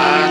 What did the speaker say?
I